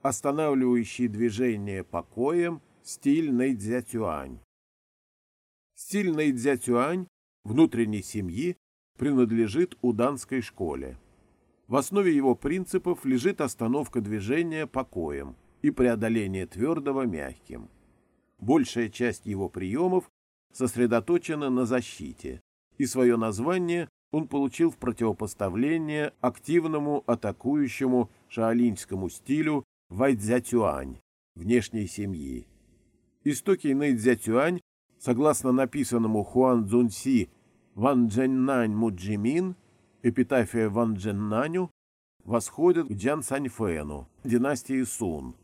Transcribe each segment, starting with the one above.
останавливающий движение покоем стиль Нэйдзятюань. Стиль Нэйдзятюань внутренней семьи принадлежит уданской школе. В основе его принципов лежит остановка движения покоем и преодоление твердого мягким. Большая часть его приемов сосредоточена на защите, и свое название он получил в противопоставление активному атакующему шаолиньскому стилю Вайцзятюань, внешней семьи. Истоки Нэйцзятюань, согласно написанному Хуан Цзуньси Ван Джэньнань Муджимин, эпитафия Ван Джэннаню, восходят к Джан Саньфэну, династии Сун.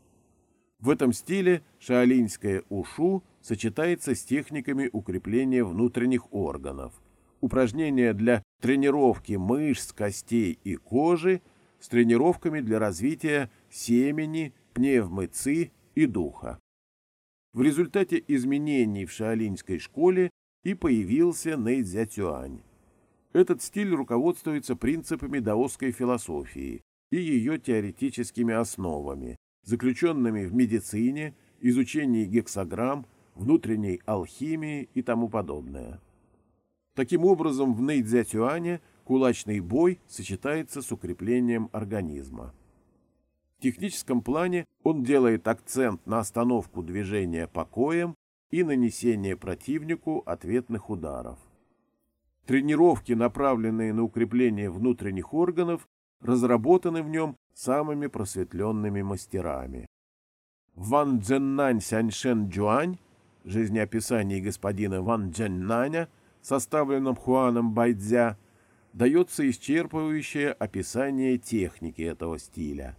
В этом стиле шаолиньское ушу сочетается с техниками укрепления внутренних органов, упражнения для тренировки мышц, костей и кожи с тренировками для развития семени, пневмы ци и духа. В результате изменений в шаолиньской школе и появился Нэйцзятюань. Этот стиль руководствуется принципами даосской философии и ее теоретическими основами, заключенными в медицине, изучении гексограмм, внутренней алхимии и тому подобное. Таким образом, в Нэйдзятюане кулачный бой сочетается с укреплением организма. Техническом плане он делает акцент на остановку движения покоем и нанесение противнику ответных ударов. Тренировки, направленные на укрепление внутренних органов, разработаны в нем самыми просветленными мастерами. Ван Цзэннань Сяньшен Джуань, жизнеописание господина Ван Цзэннаня, составленном Хуаном Байдзя, дается исчерпывающее описание техники этого стиля.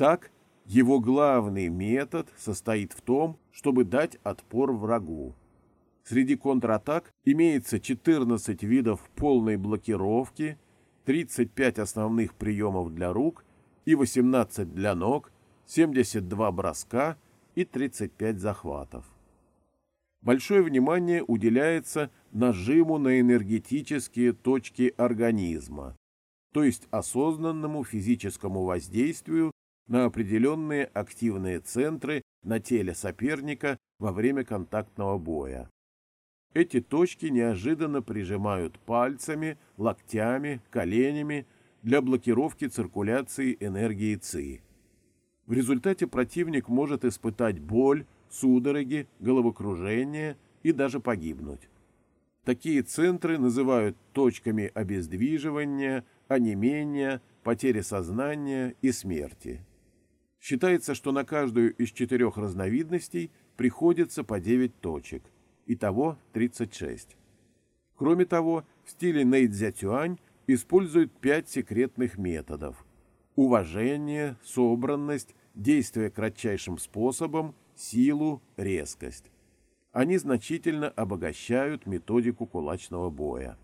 Так, его главный метод состоит в том, чтобы дать отпор врагу. Среди контратак имеется 14 видов полной блокировки, 35 основных приемов для рук и 18 для ног, 72 броска и 35 захватов. Большое внимание уделяется нажиму на энергетические точки организма, то есть осознанному физическому воздействию на определенные активные центры на теле соперника во время контактного боя. Эти точки неожиданно прижимают пальцами, локтями, коленями для блокировки циркуляции энергии ЦИ. В результате противник может испытать боль, судороги, головокружение и даже погибнуть. Такие центры называют точками обездвиживания, онемения, потери сознания и смерти. Считается, что на каждую из четырех разновидностей приходится по 9 точек, итого 36. Кроме того, в стиле Нэйдзятюань используют пять секретных методов – уважение, собранность, действие кратчайшим способом, силу, резкость. Они значительно обогащают методику кулачного боя.